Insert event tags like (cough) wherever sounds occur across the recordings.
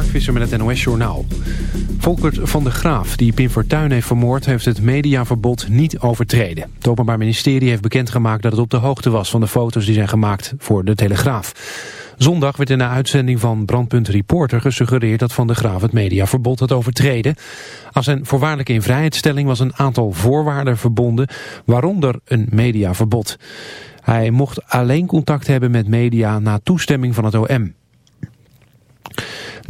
Mark Visser met het NOS Journaal. Volkert van de Graaf, die Pim Fortuyn heeft vermoord... heeft het mediaverbod niet overtreden. Het Openbaar Ministerie heeft bekendgemaakt dat het op de hoogte was... van de foto's die zijn gemaakt voor de Telegraaf. Zondag werd in de uitzending van Brandpunt Reporter gesuggereerd... dat Van de Graaf het mediaverbod had overtreden. Als zijn voorwaardelijke invrijheidstelling was een aantal voorwaarden verbonden... waaronder een mediaverbod. Hij mocht alleen contact hebben met media na toestemming van het OM.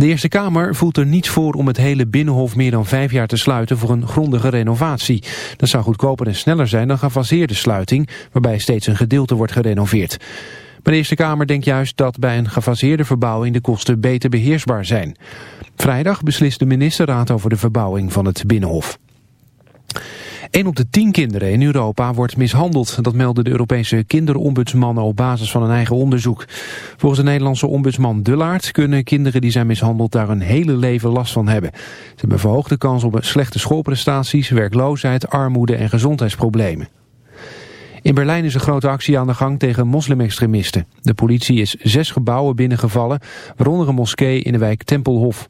De Eerste Kamer voelt er niets voor om het hele Binnenhof meer dan vijf jaar te sluiten voor een grondige renovatie. Dat zou goedkoper en sneller zijn dan gefaseerde sluiting, waarbij steeds een gedeelte wordt gerenoveerd. Maar de Eerste Kamer denkt juist dat bij een gefaseerde verbouwing de kosten beter beheersbaar zijn. Vrijdag beslist de ministerraad over de verbouwing van het Binnenhof. Een op de tien kinderen in Europa wordt mishandeld. Dat melden de Europese kinderombudsmannen op basis van een eigen onderzoek. Volgens de Nederlandse ombudsman Dullaert kunnen kinderen die zijn mishandeld daar een hele leven last van hebben. Ze hebben verhoogde kans op slechte schoolprestaties, werkloosheid, armoede en gezondheidsproblemen. In Berlijn is een grote actie aan de gang tegen moslimextremisten. De politie is zes gebouwen binnengevallen, waaronder een moskee in de wijk Tempelhof.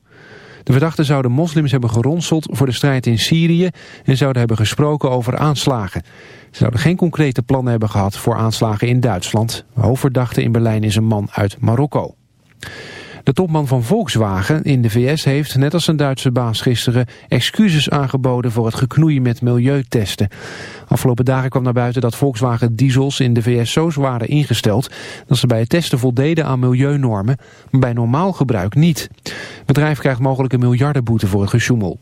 De verdachten zouden moslims hebben geronseld voor de strijd in Syrië en zouden hebben gesproken over aanslagen. Ze zouden geen concrete plannen hebben gehad voor aanslagen in Duitsland. Hoofdverdachte in Berlijn is een man uit Marokko. De topman van Volkswagen in de VS heeft, net als zijn Duitse baas gisteren, excuses aangeboden voor het geknoeien met milieutesten. Afgelopen dagen kwam naar buiten dat Volkswagen diesels in de VS zo waren ingesteld dat ze bij het testen voldeden aan milieunormen, maar bij normaal gebruik niet. Het bedrijf krijgt mogelijk een miljardenboete voor het gesjoemel.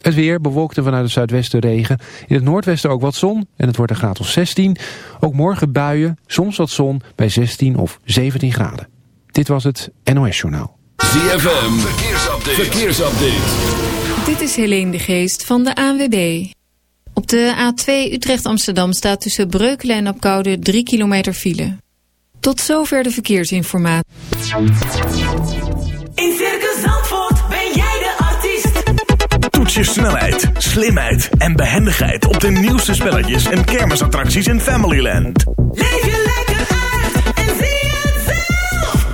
Het weer bewolkte vanuit het zuidwesten regen. In het noordwesten ook wat zon en het wordt een graad of 16. Ook morgen buien, soms wat zon bij 16 of 17 graden. Dit was het NOS Journaal. ZFM, verkeersupdate. verkeersupdate. Dit is Helene de Geest van de ANWB. Op de A2 Utrecht-Amsterdam staat tussen Breukelen en Apkoude 3 kilometer file. Tot zover de verkeersinformatie. In Circus Zandvoort ben jij de artiest. Toets je snelheid, slimheid en behendigheid op de nieuwste spelletjes en kermisattracties in Familyland. Leef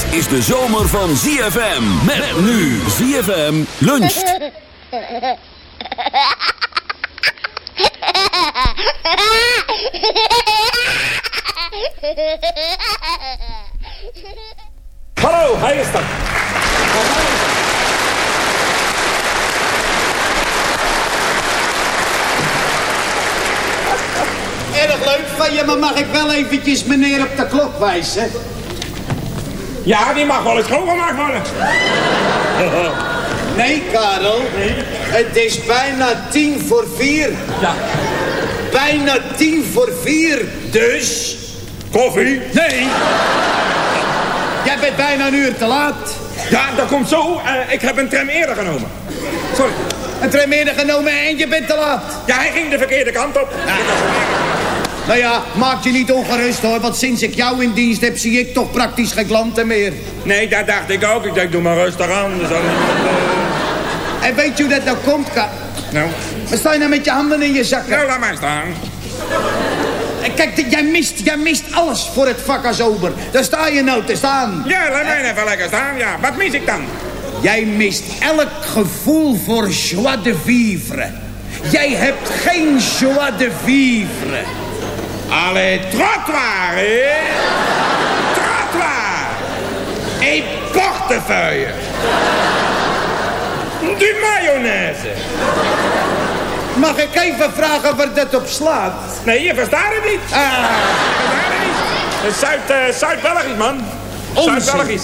Dit is de zomer van ZFM. Met nu ZFM luncht. Hallo, hij is er. Erg leuk van je, maar mag ik wel eventjes meneer op de klok wijzen? Ja, die mag wel eens schoongemaakt worden. (laughs) Nee, Karel. Het is bijna tien voor vier. Ja. Bijna tien voor vier. Dus... Koffie? Nee. Jij bent bijna een uur te laat. Ja, dat komt zo. Eh, ik heb een tram eerder genomen. Sorry. Een tram eerder genomen en je bent te laat. Ja, hij ging de verkeerde kant op. Nou ja, maak je niet ongerust hoor, want sinds ik jou in dienst heb, zie ik toch praktisch geen klanten meer. Nee, dat dacht ik ook. Ik denk, doe maar rustig aan. Dus En weet je hoe dat nou komt, Ka? Nou, Wat sta je nou met je handen in je zakken? nou laat maar staan. Kijk, jij mist, jij mist alles voor het vak als ober. Daar sta je nou te staan. Ja, laat mij even lekker staan. Ja, wat mis ik dan? Jij mist elk gevoel voor joie de vivre. Jij hebt geen joie de vivre. Allee, trottoir, hè? Trottoir. Een portefeuille. Du mayonaise. Mag ik even vragen waar dat op slaat? Nee, je verstaat het niet. Ah, Je verstaat het niet. Zuid, eh, Zuid-Belgisch, man.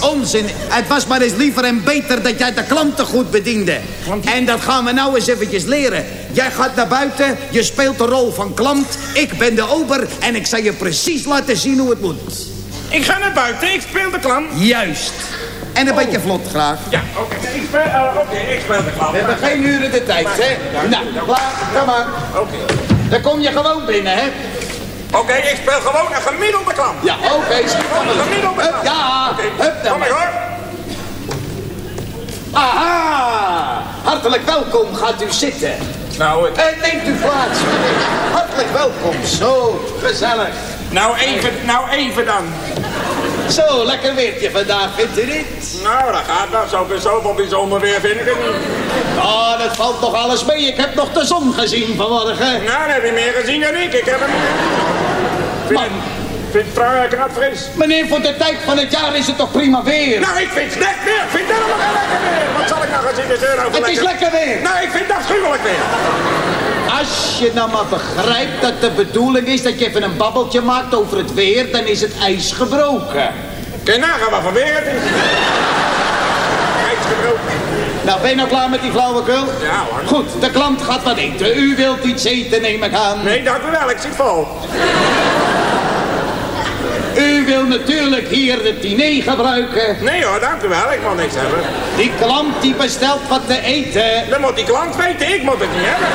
Onzin. Het was maar eens liever en beter dat jij de klanten goed bediende. En dat gaan we nou eens eventjes leren. Jij gaat naar buiten, je speelt de rol van klant. Ik ben de ober en ik zal je precies laten zien hoe het moet. Ik ga naar buiten, ik speel de klant. Juist. En een beetje vlot graag. Ja, oké. Ik speel, oké, ik speel de klant. We hebben geen uren de tijd, hè? Nou, klaar, kom maar. Oké. Dan kom je gewoon binnen, hè? Oké, ik speel gewoon een gemiddelde klant. Ja, oké, maar. een gemiddelde Hup, klant. Ja, Oké, hup dan Kom maar hoor. Aha! Hartelijk welkom, gaat u zitten. Nou, ik- En neemt u plaats. Hartelijk welkom. Zo, gezellig. nou even, nou even dan. Zo, lekker weertje vandaag, vindt u niet? Nou, dat gaat wel. Zo, zoveel bijzonder weer vind ik het niet. Oh, dat valt toch alles mee. Ik heb nog de zon gezien vanmorgen. Nou, dan heb je meer gezien dan ik. Ik heb hem... Man. Vind het fris. Meneer, voor de tijd van het jaar is het toch prima weer? Nou, ik vind het net weer. Ik vind het helemaal geen lekker weer. Wat zal ik nou gaan zitten zeuren over het is lekker weer. Nou, ik vind het afschuwelijk weer. Als je nou maar begrijpt dat de bedoeling is dat je even een babbeltje maakt over het weer, dan is het ijs gebroken. Kun je nagaan wat voor weer het is? Ijs gebroken. Nou, ben je nou klaar met die flauwekul? Ja, hoor. Goed, de klant gaat wat eten. U wilt iets eten, neem ik aan. Nee, dank u wel. Ik zit vol. U wil natuurlijk hier het diner gebruiken. Nee hoor, dank u wel. Ik wil niks hebben. Die klant die bestelt wat te eten. Dan moet die klant weten. Ik moet het niet hebben.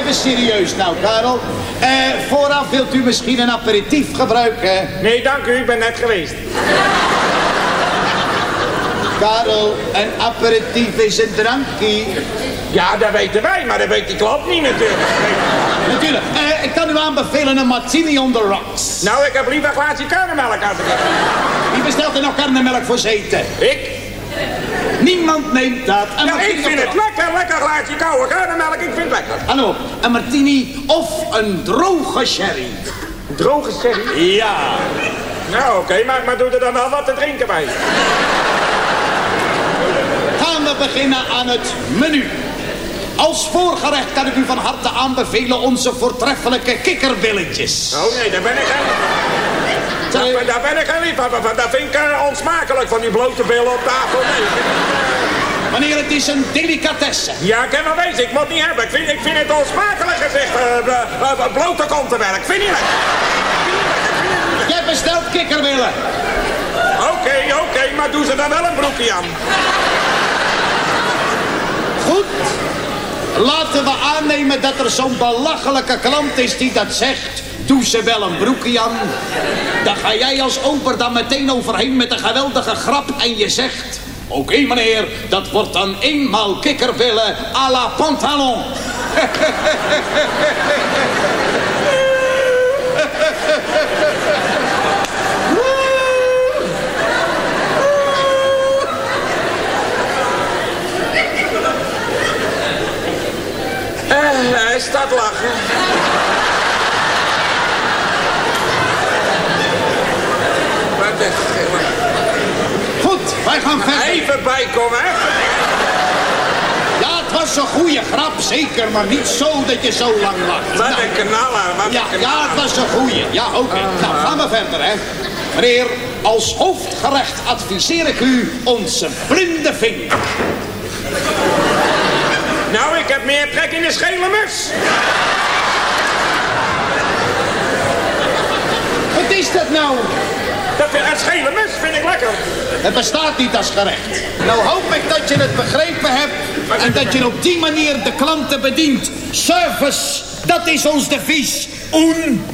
Even serieus nou, Karel. Eh, vooraf wilt u misschien een aperitief gebruiken. Nee, dank u. Ik ben net geweest. Karel, een aperitief is een drankje. Ja, dat weten wij, maar dat weet die klant niet natuurlijk. Natuurlijk. Eh, ik kan u aanbevelen een martini on the rocks. Nou, ik heb liever een glaasje karnemelk als ik heb. Wie bestelt er nog karnemelk voor zeten? Ik? Niemand neemt dat. Een martini ik vind het lekker, lekker glaasje koude karnemelk. Ik vind het lekker. Hallo, een martini of een droge sherry. Droge sherry? Ja. Nou, oké, maar, maar doe er dan wel wat te drinken bij. We beginnen aan het menu. Als voorgerecht kan ik u van harte aanbevelen onze voortreffelijke kikkerbilletjes. Oh nee, daar ben ik. Sorry. Daar, daar ben ik liefhebber van. Dat vind ik eh, onsmakelijk van die blote billen op tafel. Nee. Wanneer het is een delicatesse. Ja, ik heb wel wezen. Ik moet niet hebben. Ik vind, ik vind het onsmakelijk gezegd. eh, eh, eh, blote kontenwerk. Vind je dat? Jij bestelt kikkerbillen. Oké, oké, maar doe ze dan wel een broekje aan. Laten we aannemen dat er zo'n belachelijke klant is die dat zegt. Doe ze wel een broekje aan. Dan ga jij als oper dan meteen overheen met een geweldige grap en je zegt... Oké meneer, dat wordt dan eenmaal kikkerbillen à la pantalon. (laughs) Eh, hij staat lachen. Wat schillen. Goed, wij gaan verder. Even bijkomen, hè? Ja, het was een goede grap, zeker, maar niet zo dat je zo lang lacht. Wat Nou, een knaller, wat Ja, een ja, knaller. het was een goeie. Ja, oké. Nou, gaan we verder, hè. Meneer, als hoofdgerecht adviseer ik u onze blinde vinger. Meer trek in de schele mus. Wat is dat nou? Dat, een schele mus vind ik lekker. Het bestaat niet als gerecht. Nou hoop ik dat je het begrepen hebt en dat je op die manier de klanten bedient. Service, dat is ons devies. Un.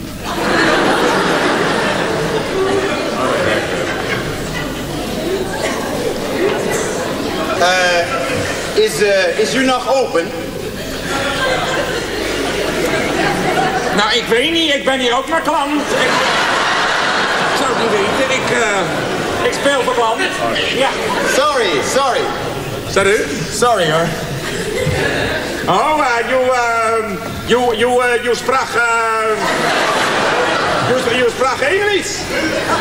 Is, eh, is u nog open? Nou, ik weet niet. Ik ben hier ook maar klant. Ik, ik zou het niet weten. Ik, eh, ik speel voor klant. Ja. Sorry, sorry. Is u? Sorry hoor. Oh, uh, you, uh, you, you, uh, you sprak, uh, you, you sprak Engels?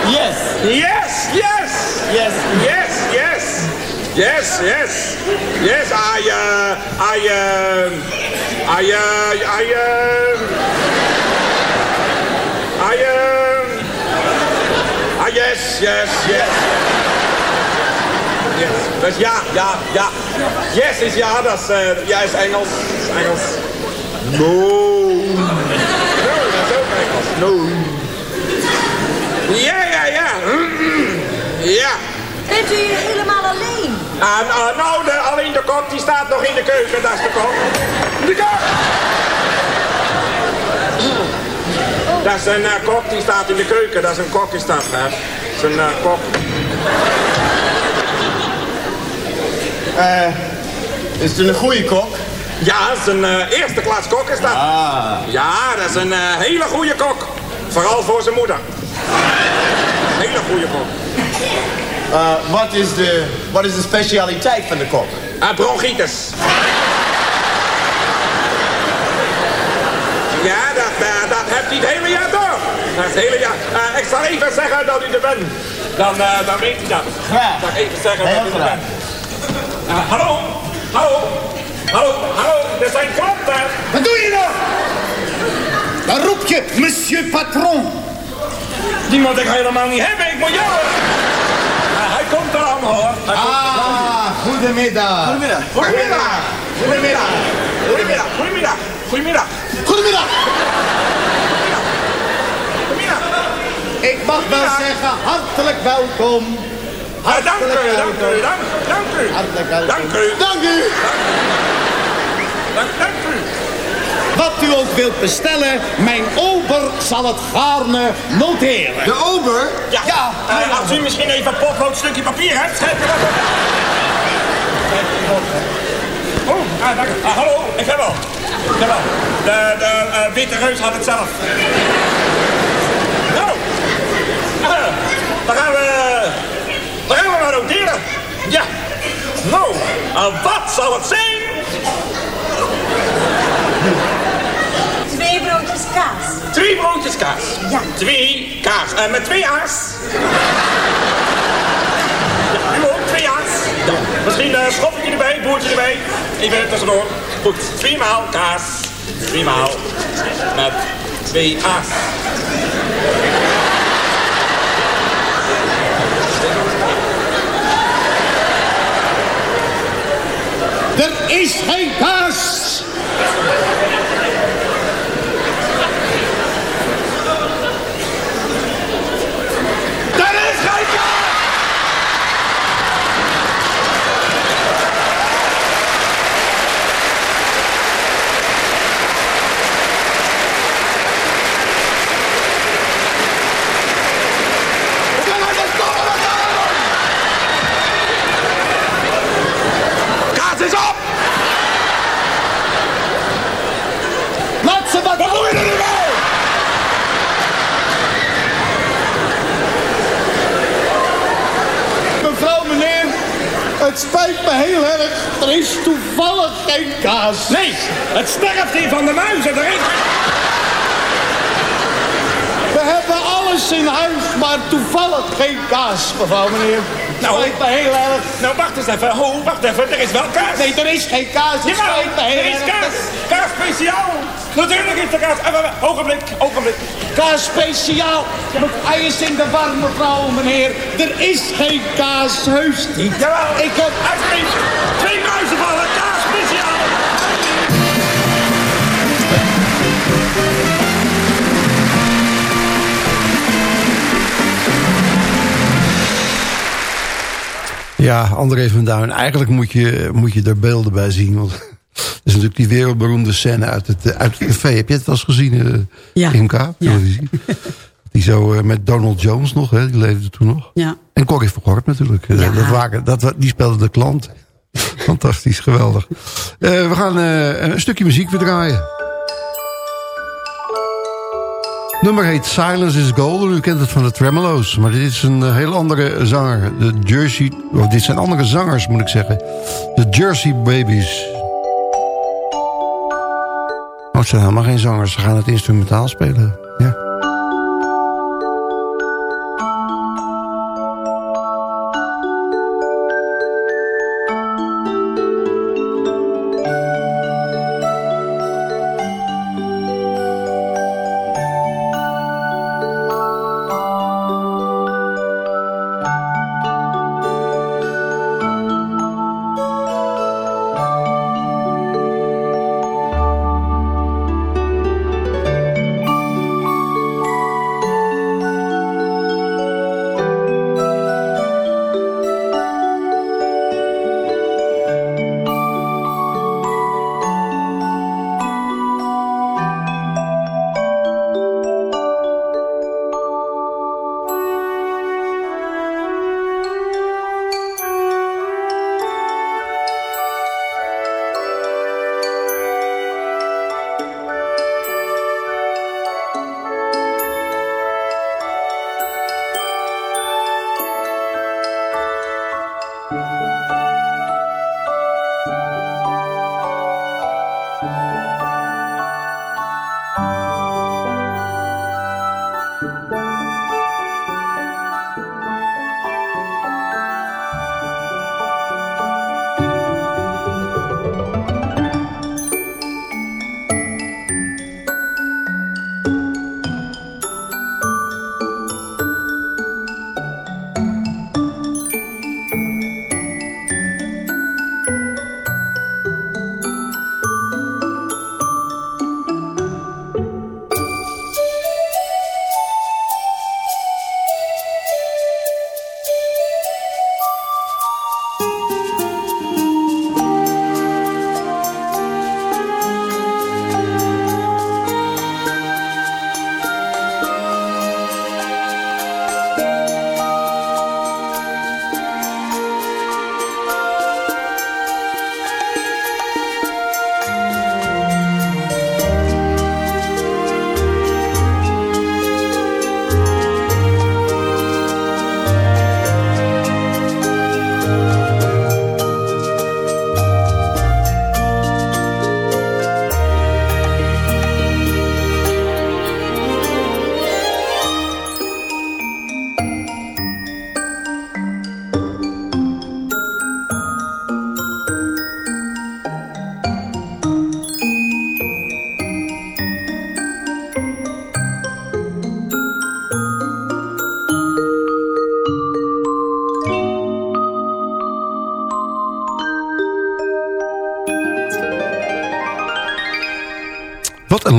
Yes. Yes, yes. Yes. Yes, yes. Yes, yes. Yes, I, uh, I, uh, I, uh, I, uh, I, uh, ah, yes, yes, yes. Yes. Dus ja, ja, ja. Yes is ja, dat is, eh, ja, is Engels. Is Engels. No. No, dat is ook Engels. No. Ja, ja, ja. Ja. Bent u hier helemaal alleen? Ah, nou, nou, de, alleen de kok, die staat nog in de keuken, dat is de kok. De kok! Dat is een eh, kok, die staat in de keuken, dat is een kok is dat, hè. Een eh, kok. Eh, is het een goede kok? Ja, dat is een eh, eerste klas kok is dat. Ah. Ja, dat is een hele goede kok. Vooral voor zijn moeder. Hele goede kok. Wat, is de, wat is de specialiteit van de kok? Uh, bronchitis. Ja, dat, dat het hele jaar. Uh, eh, ik zal even zeggen dat u er bent. Dan, eh, dan weet u dat. Graag. Zal even zeggen dat u er bent. Eh, hallo? Hallo? Hallo? Hallo? Er zijn klanten. Wat doe je nou? Dan roep je monsieur patron. Die moet ik helemaal niet hebben. Ik moet jou hij komt er allemaal hoor. Ah, goedemiddag. Goedemiddag. Goedemiddag. Goedemiddag. Goedemiddag. Goedemiddag. Goedemiddag. Goedemiddag. Ik mag wel zeggen, hartelijk welkom. Ah, dank Hartelijk u, dank u, welkom. dank, dank u. Hartelijk welkom. Dank u. Dank u. Dank, dank u. Wat u ook wilt bestellen, mijn ober zal het gaarne noteren. De ober? Ja, Ja. eh, als u misschien even een potlood stukje papier hebt, schrijf je dat. Oh, ah, dank u. Ah, hallo, ik heb wel. Ik heb wel. De, de eh, witte reus had het zelf. Nou, eh, dan gaan we, dan gaan we maar noteren. Ja. Nou, eh, wat zal het zijn? Twee broodjes kaas. Twee broodjes kaas. Ja. Twee kaas. Eh, met twee a's. Ja, u ook, twee a's. Ja. Misschien een schoppertje erbij, boertje erbij. Even tussendoor. Goed, tweemaal kaas. Tweemaal. Met twee a's. Christ. Het sterft hier van de muizen erin. We hebben alles in huis, maar toevallig geen kaas, mevrouw, meneer. Nou. spijt me heel erg. Nou, wacht eens even. Ho, wacht even. Er is wel kaas. Nee, er is geen kaas. Het Jawel, spijt me heel er is kaas. Kaas speciaal. Natuurlijk is er kaas. Even, even, ogenblik, ogenblik. Kaas speciaal. Hij is in de war, mevrouw, meneer. Er is geen kaas, heus niet. Jawel. Ik heb... Alsjeblieft. Ja, André van Duin. Eigenlijk moet je, moet je er beelden bij zien. Want dat is natuurlijk die wereldberoemde scène uit het, eh, uit het café. Heb je het wel eens gezien, uh, Ja. Imka? Televisie? (laughs) Die zo eh, met Donald Jones nog, hè, die leefde toen nog. Ja. En Corrie van Gorp natuurlijk. Ja. Dat waren, dat, die speelde de klant. (laughs) Fantastisch, geweldig. We gaan een stukje muziek weer Nummer heet Silence is Golden. U kent het van de Tremolo's. Maar dit is een eh, heel andere zanger. De Jersey... Of dit zijn andere zangers, moet ik zeggen. De Jersey Babies. Oh, het zijn helemaal geen zangers. Ze gaan het instrumentaal spelen. Ja.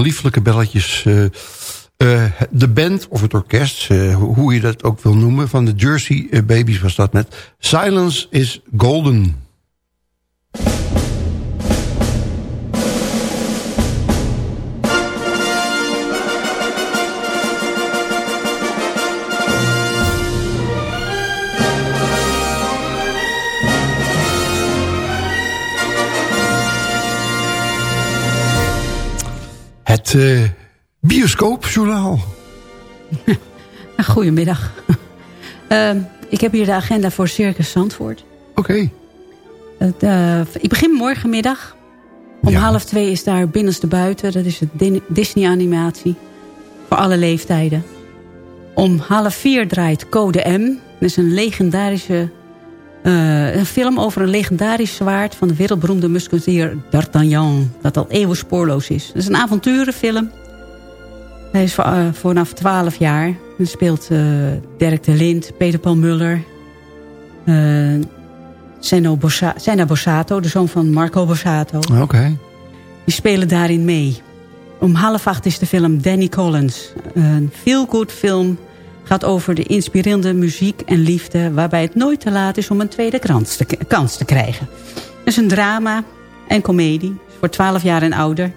Lieflijke belletjes. eh, eh, de band of het orkest, eh, hoe je dat ook wil noemen... van de Jersey Babies was dat met Silence is Golden. Het eh, bioscoopjournaal. (laughs) Goedemiddag. (laughs) Ehm, ik heb hier de agenda voor Circus Zandvoort. Oké. Eh, ik begin morgenmiddag. Om half twee is daar Binnenste Buiten. Dat is het Disney-animatie. Voor alle leeftijden. Om half vier draait Code M. Dat is een legendarische... eh, een film over een legendarisch zwaard... van de wereldberoemde musketier D'Artagnan. Dat al eeuwen spoorloos is. Het is een avonturenfilm. Hij is voor, eh, vanaf 12 jaar. Hij speelt eh, Dirk de Lind, Peter Paul Muller... Bossa- Senna Bossato, de zoon van Marco Bossato. Oké. Die spelen daarin mee. Om half acht is de film Danny Collins. Een feel-good film. Gaat over de inspirerende muziek en liefde... waarbij het nooit te laat is om een tweede kans te, krijgen. Het is een drama en komedie. Voor 12 jaar en ouder.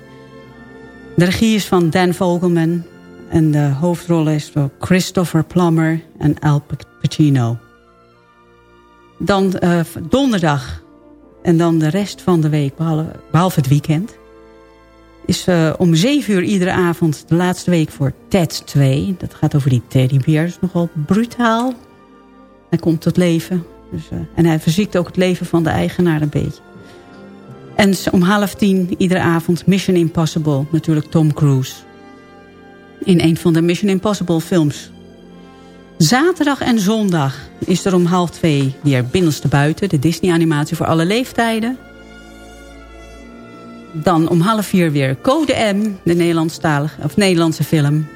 De regie is van Dan Vogelman. En de hoofdrol is door Christopher Plummer en Al Pacino. Dan eh, donderdag En dan de rest van de week, behalve het weekend... is uh, om 7 uur iedere avond de laatste week voor Ted 2. Dat gaat over die teddybeer. Is nogal brutaal. Hij komt tot leven. Dus, uh, en hij verziekt ook het leven van de eigenaar een beetje. En om half tien iedere avond Mission Impossible. Natuurlijk Tom Cruise. In een van de Mission Impossible films. Zaterdag en zondag is er om half twee weer Binnenste Buiten. De Disney-animatie voor alle leeftijden. Dan om half vier weer Code M, de Nederlandstalige, of Nederlandse film.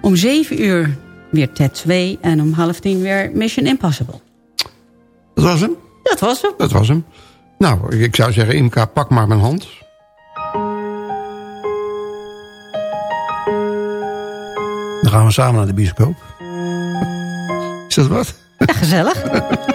Om zeven uur weer Ted 2 en om half tien weer Mission Impossible. Dat was hem? Dat was hem. Dat was hem. Nou, ik zou zeggen, Imka, pak maar mijn hand. Dan gaan we samen naar de bioscoop. Is dat wat? Ja, gezellig. (laughs)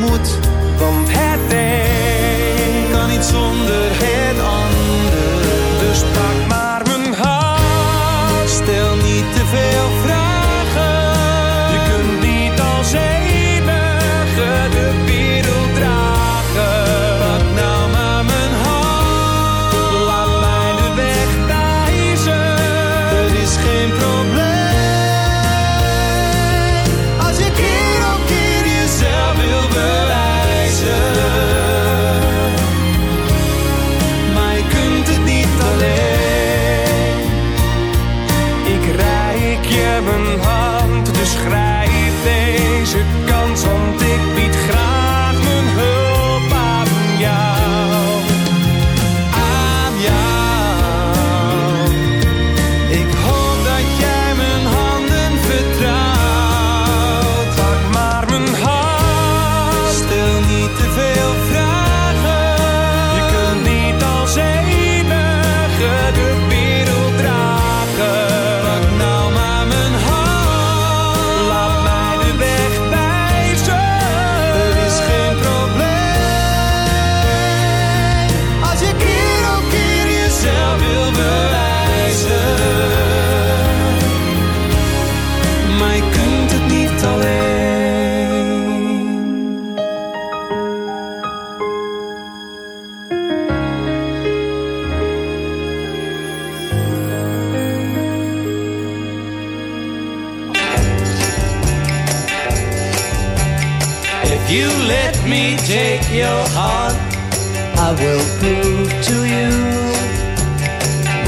Will prove to you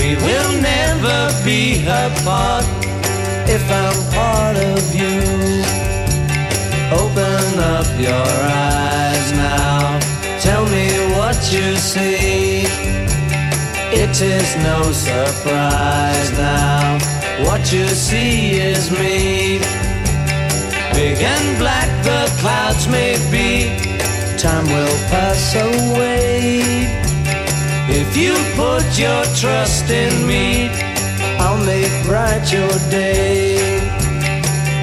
we will never be apart if I'm part of you. Open up your eyes now, tell me what you see. It is no surprise now, what you see is me. Big and black the clouds may be, time will pass away. If you put your trust in me, I'll make bright your day.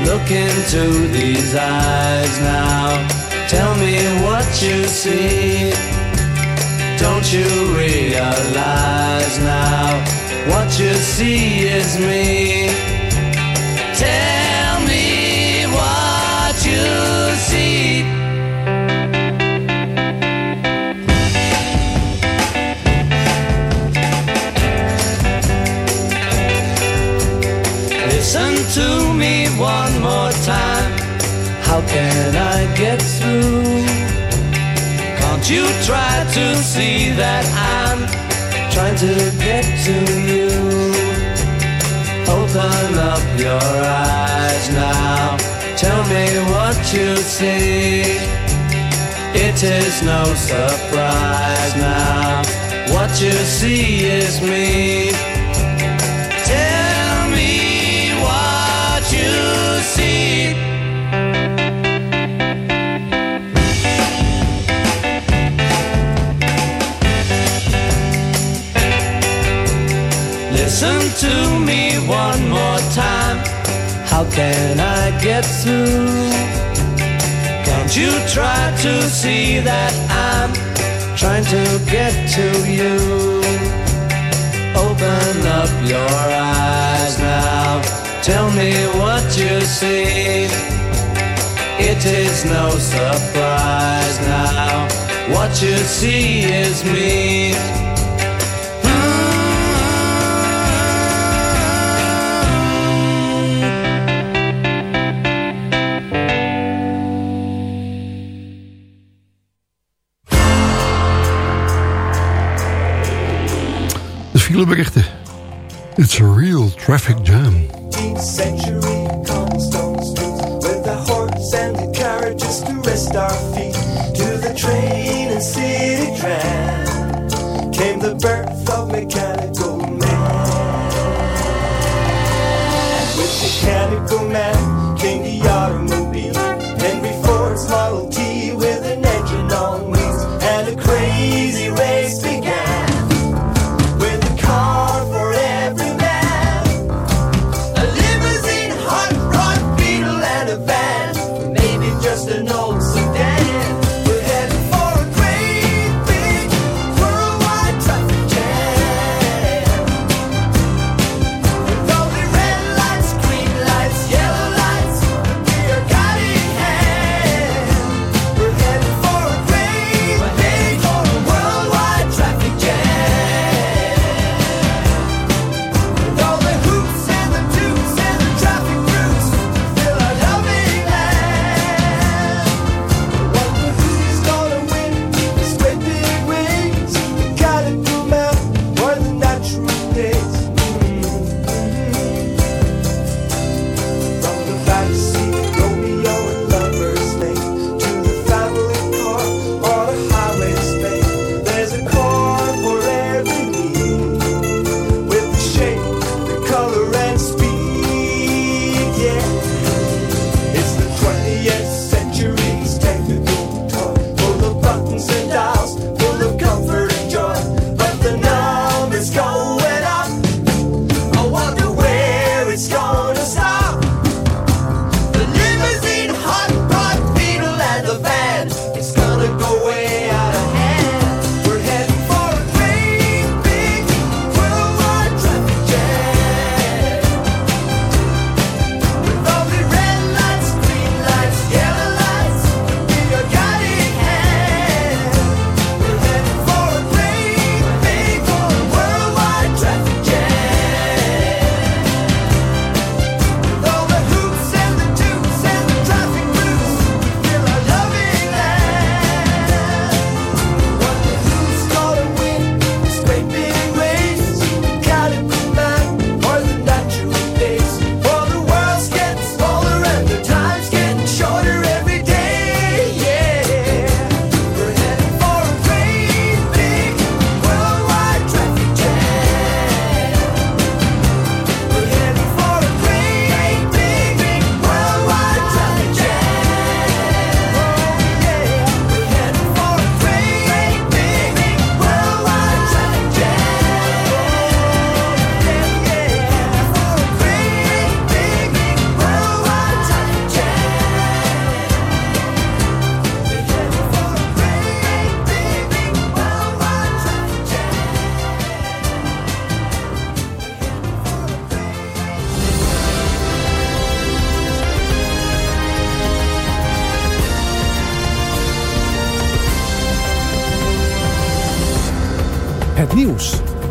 Look into these eyes now. Tell me what you see. Don't you realize now? What you see is me. How can I get through? Can't you try to see that I'm trying to get to you? Open up your eyes now. Tell me what you see. It is no surprise now. What you see is me. To me one more time. How can I get through? Can't you try to see that I'm trying to get to you? Open up your eyes now. Tell me what you see. It is no surprise now. What you see is me. De fileberichten. It's a real traffic jam.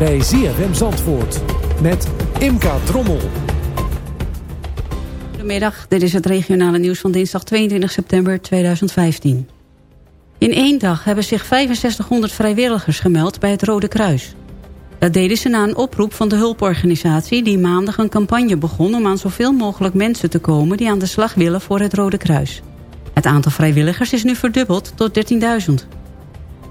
Bij ZFM Zandvoort met Imka Drommel. Goedemiddag, dit is het regionale nieuws van dinsdag 22 september 2015. In één dag hebben zich 6500 vrijwilligers gemeld bij het Rode Kruis. Dat deden ze na een oproep van de hulporganisatie... die maandag een campagne begon om aan zoveel mogelijk mensen te komen... die aan de slag willen voor het Rode Kruis. Het aantal vrijwilligers is nu verdubbeld tot 13.000.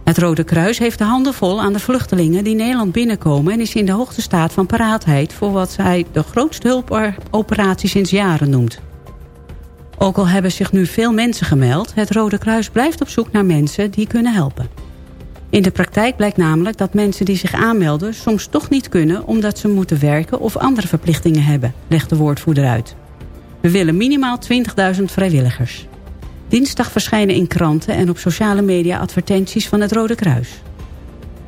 Het Rode Kruis heeft de handen vol aan de vluchtelingen die Nederland binnenkomen... en is in de hoogste staat van paraatheid voor wat zij de grootste hulpoperatie sinds jaren noemt. Ook al hebben zich nu veel mensen gemeld... het Rode Kruis blijft op zoek naar mensen die kunnen helpen. In de praktijk blijkt namelijk dat mensen die zich aanmelden... soms toch niet kunnen omdat ze moeten werken of andere verplichtingen hebben... legt de woordvoerder uit. We willen minimaal 20.000 vrijwilligers. Dinsdag verschijnen in kranten en op sociale media advertenties van het Rode Kruis.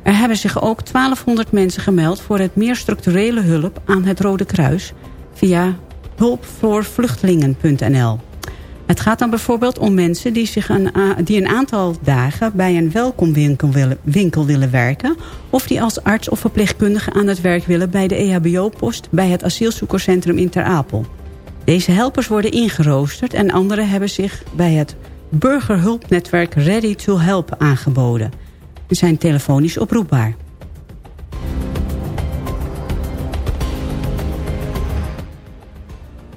Er hebben zich ook 1200 mensen gemeld voor het meer structurele hulp aan het Rode Kruis... via hulpvoorvluchtelingen.nl. Het gaat dan bijvoorbeeld om mensen die, zich een, die een aantal dagen bij een welkomwinkel willen, winkel willen werken... of die als arts of verpleegkundige aan het werk willen bij de EHBO-post... bij het asielzoekerscentrum in Ter Apel. Deze helpers worden ingeroosterd en anderen hebben zich bij het burgerhulpnetwerk Ready to Help aangeboden. Ze zijn telefonisch oproepbaar.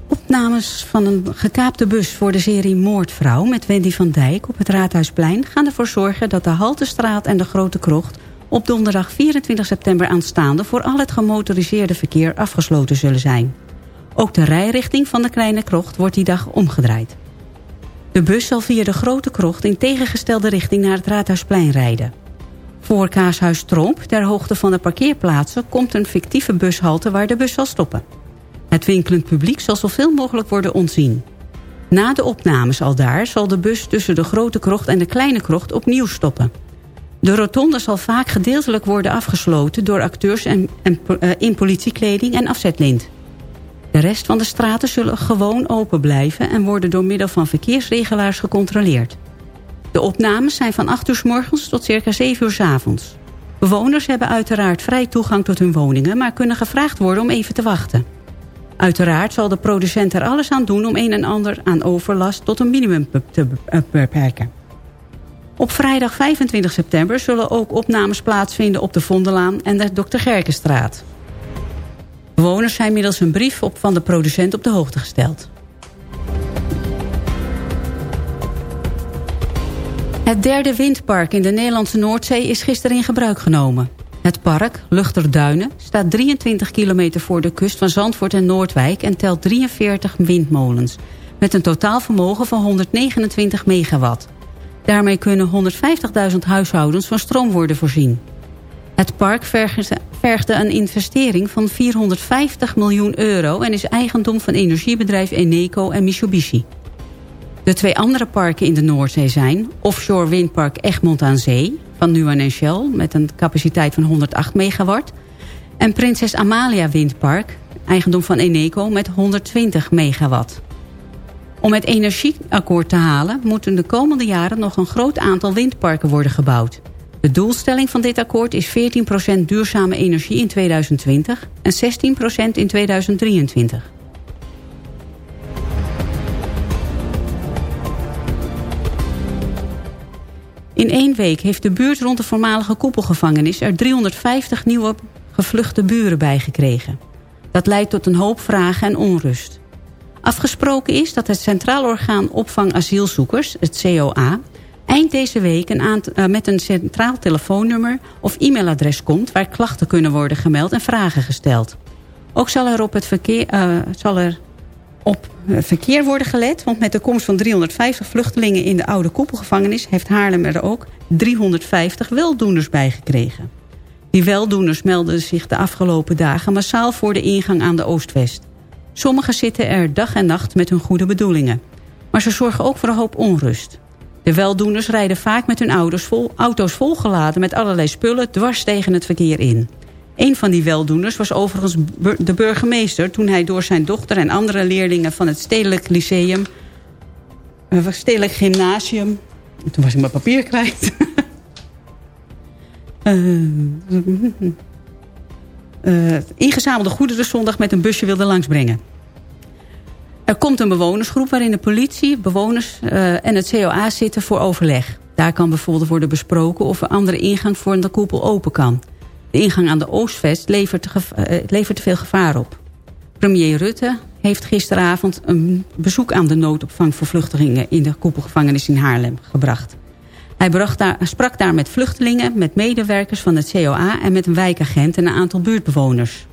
Opnames van een gekaapte bus voor de serie Moordvrouw met Wendy van Dijk op het Raadhuisplein gaan ervoor zorgen dat de Haltestraat en de Grote Krocht op donderdag 24 september aanstaande voor al het gemotoriseerde verkeer afgesloten zullen zijn. Ook de rijrichting van de Kleine Krocht wordt die dag omgedraaid. De bus zal via de Grote Krocht in tegengestelde richting naar het Raadhuisplein rijden. Voor Kaashuis Tromp, ter hoogte van de parkeerplaatsen... komt een fictieve bushalte waar de bus zal stoppen. Het winkelend publiek zal zoveel mogelijk worden ontzien. Na de opnames al daar zal de bus tussen de Grote Krocht en de Kleine Krocht opnieuw stoppen. De rotonde zal vaak gedeeltelijk worden afgesloten door acteurs en, uh, in politiekleding en afzetlint. De rest van de straten zullen gewoon open blijven... en worden door middel van verkeersregelaars gecontroleerd. De opnames zijn van 8 uur s morgens tot circa 7 uur s avonds. Bewoners hebben uiteraard vrij toegang tot hun woningen... maar kunnen gevraagd worden om even te wachten. Uiteraard zal de producent er alles aan doen om een en ander aan overlast tot een minimum te beperken. Op vrijdag 25 september zullen ook opnames plaatsvinden op de Vondelaan en de Dr. Gerkenstraat. Bewoners zijn middels een brief op van de producent op de hoogte gesteld. Het derde windpark in de Nederlandse Noordzee is gisteren in gebruik genomen. Het park, Luchterduinen, staat 23 kilometer voor de kust van Zandvoort en Noordwijk... en telt 43 windmolens, met een totaal vermogen van 129 megawatt. Daarmee kunnen 150.000 huishoudens van stroom worden voorzien. Het park vergde een investering van 450 miljoen euro... en is eigendom van energiebedrijf Eneco en Mitsubishi. De twee andere parken in de Noordzee zijn... offshore windpark Egmond aan Zee van Nuon en Shell... met een capaciteit van 108 megawatt... en Prinses Amalia Windpark, eigendom van Eneco... met 120 megawatt. Om het energieakkoord te halen... moeten de komende jaren nog een groot aantal windparken worden gebouwd. De doelstelling van dit akkoord is 14% duurzame energie in 2020 en 16% in 2023. In één week heeft de buurt rond de voormalige koepelgevangenis... er 350 nieuwe gevluchte buren bijgekregen. Dat leidt tot een hoop vragen en onrust. Afgesproken is dat het Centraal Orgaan Opvang Asielzoekers, het COA... eind deze week een uh, met een centraal telefoonnummer of e-mailadres komt... waar klachten kunnen worden gemeld en vragen gesteld. Ook zal er op het verkeer, uh, zal er op verkeer worden gelet. Want met de komst van 350 vluchtelingen in de oude koepelgevangenis... heeft Haarlem er ook 350 weldoeners bij gekregen. Die weldoeners melden zich de afgelopen dagen massaal voor de ingang aan de Oost-West. Sommigen zitten er dag en nacht met hun goede bedoelingen. Maar ze zorgen ook voor een hoop onrust. De weldoeners rijden vaak met hun ouders auto's volgeladen met allerlei spullen dwars tegen het verkeer in. Een van die weldoeners was overigens de burgemeester... toen hij door zijn dochter en andere leerlingen van het Stedelijk Lyceum... Uh, Stedelijk Gymnasium... Toen was ik mijn papier kwijt. (laughs) eh, eh, ingezamelde goederen zondag met een busje wilde langsbrengen. Er komt een bewonersgroep waarin de politie, bewoners eh, en het COA zitten voor overleg. Daar kan bijvoorbeeld worden besproken of een andere ingang voor de koepel open kan. De ingang aan de Oostvest levert te, uh, levert te veel gevaar op. Premier Rutte heeft gisteravond een bezoek aan de noodopvang voor vluchtelingen in de koepelgevangenis in Haarlem gebracht. Hij daar, sprak daar met vluchtelingen, met medewerkers van het COA en met een wijkagent en een aantal buurtbewoners.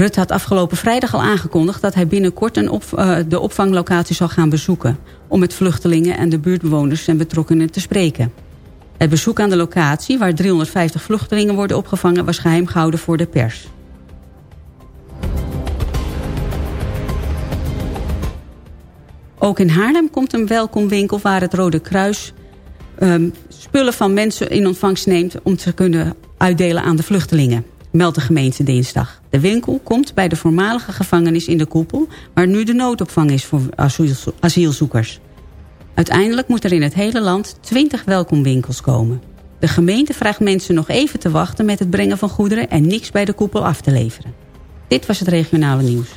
Rutte had afgelopen vrijdag al aangekondigd dat hij binnenkort een op, uh, de opvanglocatie zal gaan bezoeken... om met vluchtelingen en de buurtbewoners en betrokkenen te spreken. Het bezoek aan de locatie, waar 350 vluchtelingen worden opgevangen... was geheim gehouden voor de pers. Ook in Haarlem komt een welkomwinkel waar het Rode Kruis... Um, spullen van mensen in ontvangst neemt om te kunnen uitdelen aan de vluchtelingen meldt de gemeente dinsdag. De winkel komt bij de voormalige gevangenis in de koepel... waar nu de noodopvang is voor asielzoekers. Uiteindelijk moet er in het hele land 20 welkomwinkels komen. De gemeente vraagt mensen nog even te wachten met het brengen van goederen... en niks bij de koepel af te leveren. Dit was het regionale nieuws.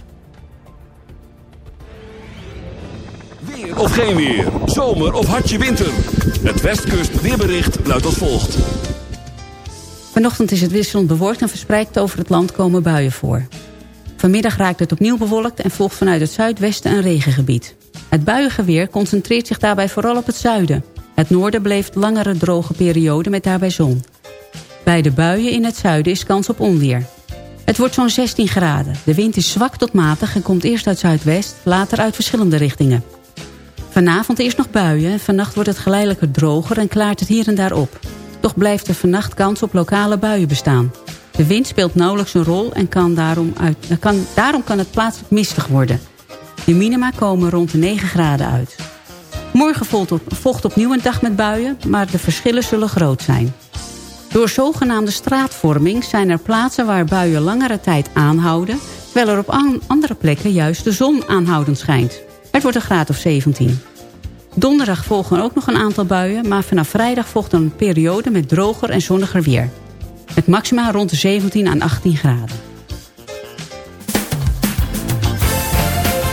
Weer of geen weer, zomer of hartje winter. Het Westkust weerbericht luidt als volgt. Vanochtend is het wisselend bewolkt en verspreid over het land komen buien voor. Vanmiddag raakt het opnieuw bewolkt en volgt vanuit het zuidwesten een regengebied. Het buiengeweer concentreert zich daarbij vooral op het zuiden. Het noorden beleeft langere droge perioden met daarbij zon. Bij de buien in het zuiden is kans op onweer. Het wordt zo'n 16 graden. De wind is zwak tot matig en komt eerst uit zuidwest, later uit verschillende richtingen. Vanavond eerst nog buien en vannacht wordt het geleidelijker droger en klaart het hier en daar op. Toch blijft er vannacht kans op lokale buien bestaan. De wind speelt nauwelijks een rol en kan daarom, uit, eh, kan, daarom kan het plaatselijk mistig worden. De minima komen rond de 9 graden uit. Morgen volgt, op, volgt opnieuw een dag met buien, maar de verschillen zullen groot zijn. Door zogenaamde straatvorming zijn er plaatsen waar buien langere tijd aanhouden... terwijl er op andere plekken juist de zon aanhoudend schijnt. Het wordt een graad of 17. Donderdag volgen ook nog een aantal buien... maar vanaf vrijdag volgt een periode met droger en zonniger weer. Met maxima rond de 17 aan 18 graden.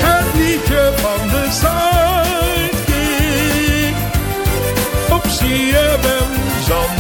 Het van de Zuidkiek op CFM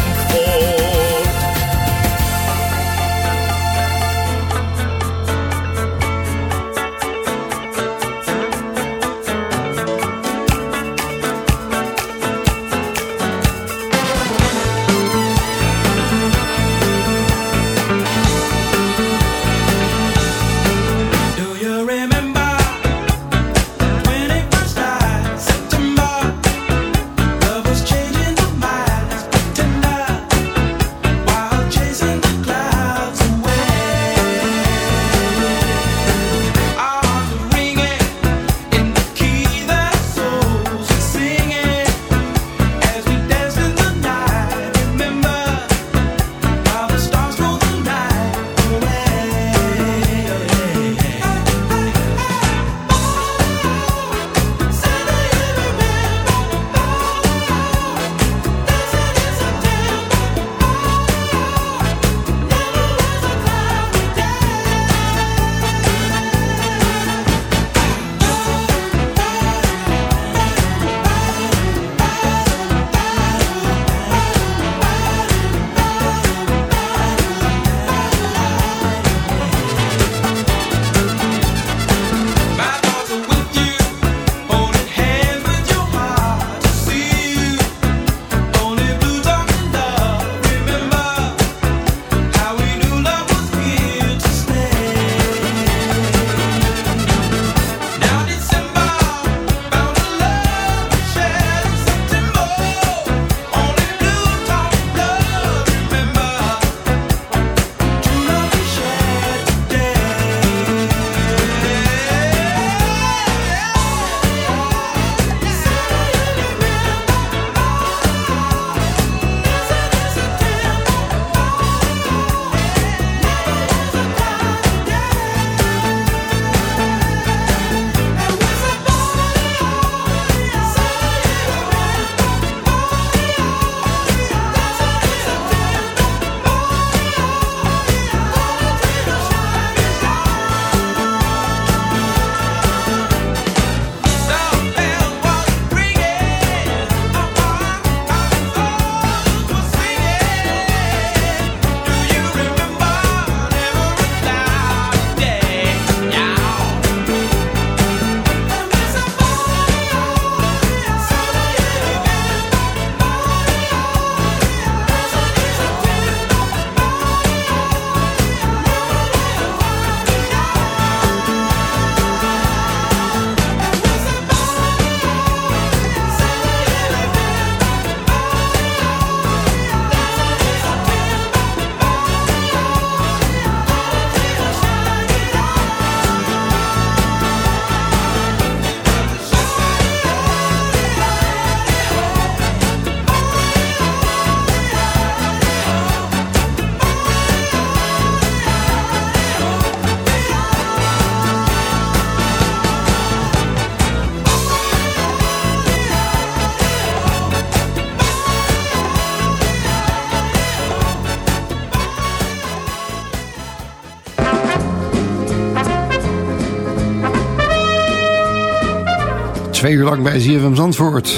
twee uur lang bij ZFM Zandvoort.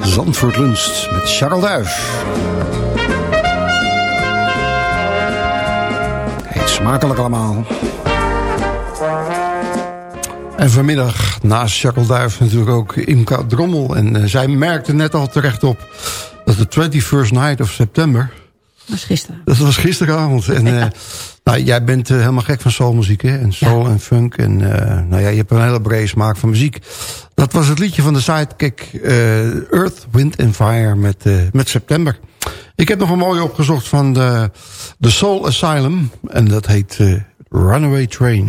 Zandvoort Lunst met Charles Duif. Heet smakelijk allemaal. En vanmiddag naast Charles Duif natuurlijk ook Imka Drommel. En eh, zij merkte net al terecht op dat de 21st night of september... Dat was gisteren. Dat was gisteravond. En, (laughs) eh, Jij bent eh, helemaal gek van soulmuziek, hè? En soul en funk. En eh, nou ja, je hebt een hele brede smaak van muziek. Dat was het liedje van de sidekick eh, Earth, Wind and Fire met, met September. Ik heb nog een mooie opgezocht van de, de Soul Asylum. En dat heet Runaway Train.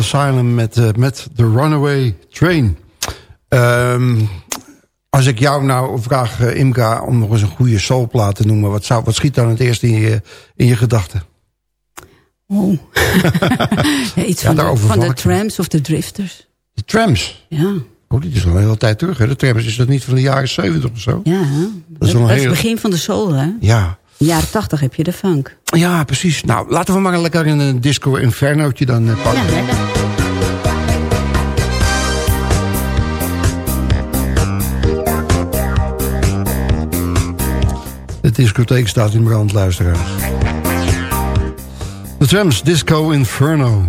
Asylum met, eh, met The Runaway Train. Ehm, als ik jou nou vraag, eh, Imka, om nog eens een goede soulplaat te noemen... wat, zou, wat schiet dan het eerste in je, in je gedachten? Oh. (laughs) ja, iets Ja, van, de, van de trams of de drifters. De Trams. Ja. Oh, dit is al een hele tijd terug. Hè? De Trams is dat niet van de jaren 70 of zo? Ja, Dat is het begin van de soul, hè? Ja. In de jaren tachtig heb je de funk. ja, precies. Nou, laten we maar lekker een disco infernootje dan eh, pakken. Ja, lekker. De discotheek staat in brand, luisteraars. De Trams Disco Inferno.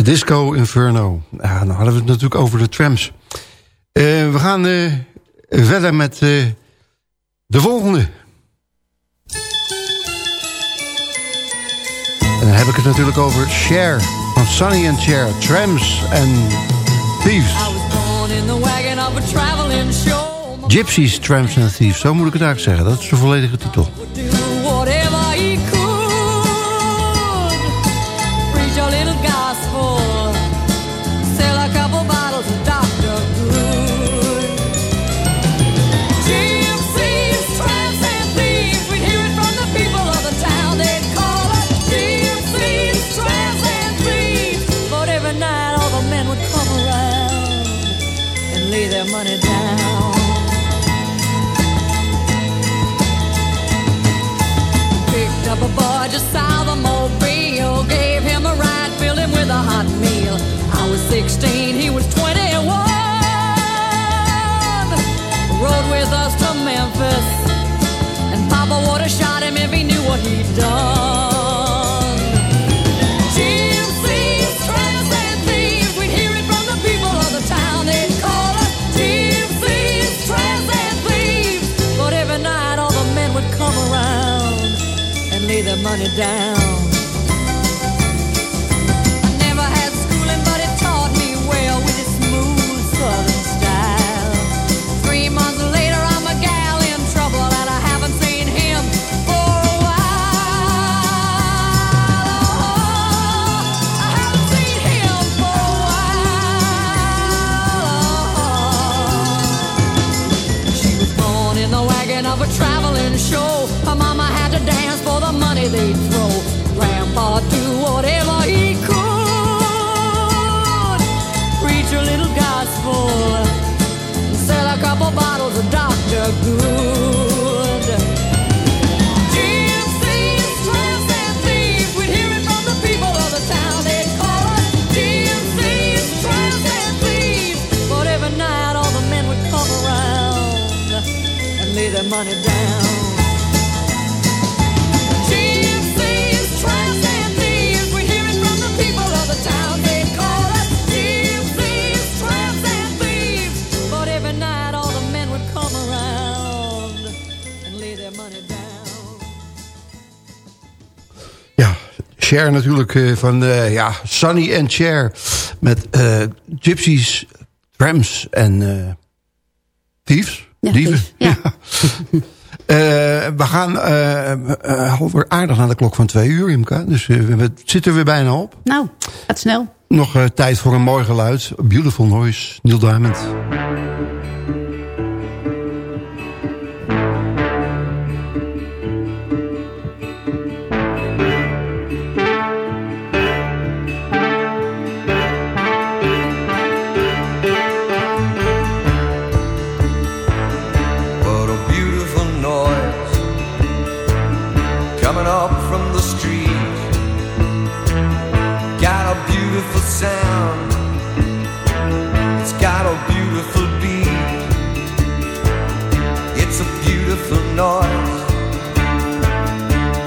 De Disco Inferno. Ja, dan hadden we het natuurlijk over de trams. Eh, we gaan eh, verder met eh, de volgende. En dan heb ik het natuurlijk over Cher. Van Sonny and Cher. Trams en Thieves. Gypsies, Trams and Thieves. Zo moet ik het eigenlijk zeggen. Dat is de volledige titel. Papa would have shot him if he knew what he'd done. Gypsies, tramps, and traveling show. Her mama had to dance for the money they'd throw. Grandpa do whatever he could. Preach a little gospel. Sell a couple bottles of Dr. Good. Cher natuurlijk eh, van eh, ja, Sunny and Cher. Met eh, gypsies, trams en eh thieves. Ja, Dieven. thief, ja. (laughs) Eh, we gaan eh eh, alweer aardig naar de klok van twee uur, Imka. Dus we, zitten er weer bijna op. Nou, gaat snel. Nog tijd voor een mooi geluid. Beautiful Noise, Neil Diamond.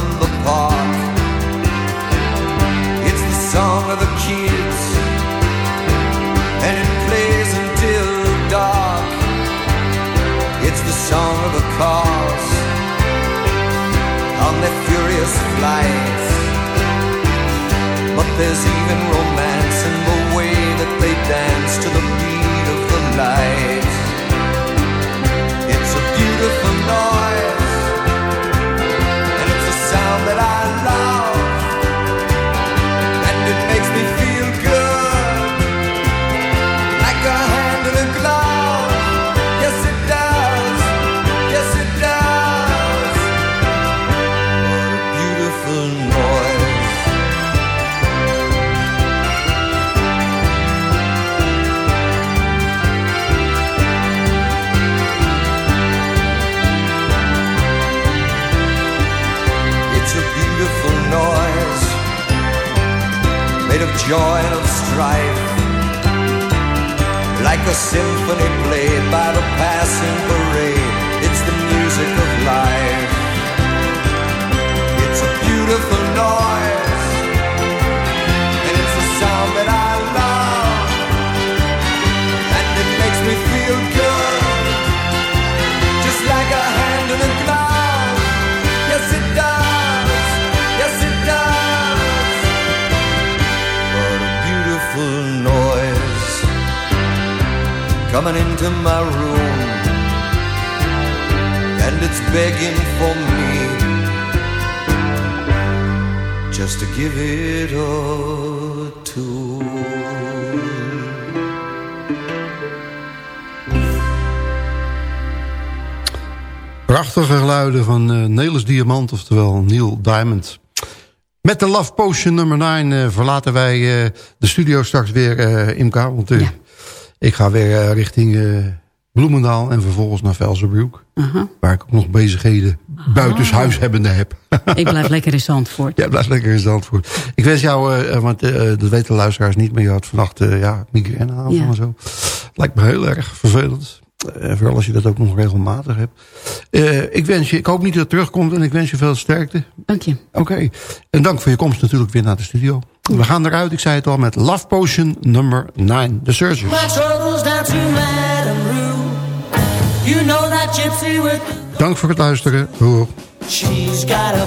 From the park. It's the song of the kids and it plays until dark. It's the song of the cars on their furious flights. But there's even romance in the way that they dance to the beat of the light. Joy of strife like a symphony played by the passing parade. It's the music of life. Coming into my room. that's begging for me just to give it a tour. Prachtige geluiden van eh Nelis Diamant, oftewel Neil Diamond. Met de Love Potion nummer 9 eh, verlaten wij eh, de studio straks weer, eh Imka. Want eh, ik ga weer eh, richting eh, Bloemendaal en vervolgens naar Velsenbroek. Waar ik ook nog bezigheden buitenshuis hebbende heb. (laughs) Ik blijf lekker in Zandvoort. Ja, blijf lekker in Zandvoort. Ik wens jou, eh, want dat weten de luisteraars niet, maar je had vannacht ja, migraineaanval Ja. en zo. Lijkt me heel erg vervelend. Vooral als je dat ook nog regelmatig hebt. Ik wens je, ik hoop niet dat het terugkomt en ik wens je veel sterkte. Dank je. Oké. En dank voor je komst natuurlijk weer naar de studio. We gaan eruit, ik zei het al, met Love Potion nummer 9. The with Dank voor het luisteren. She's got a